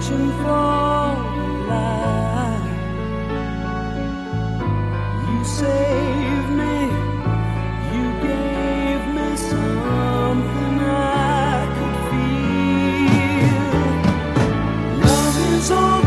searching for light. You saved me, you gave me something I could feel. Love is all.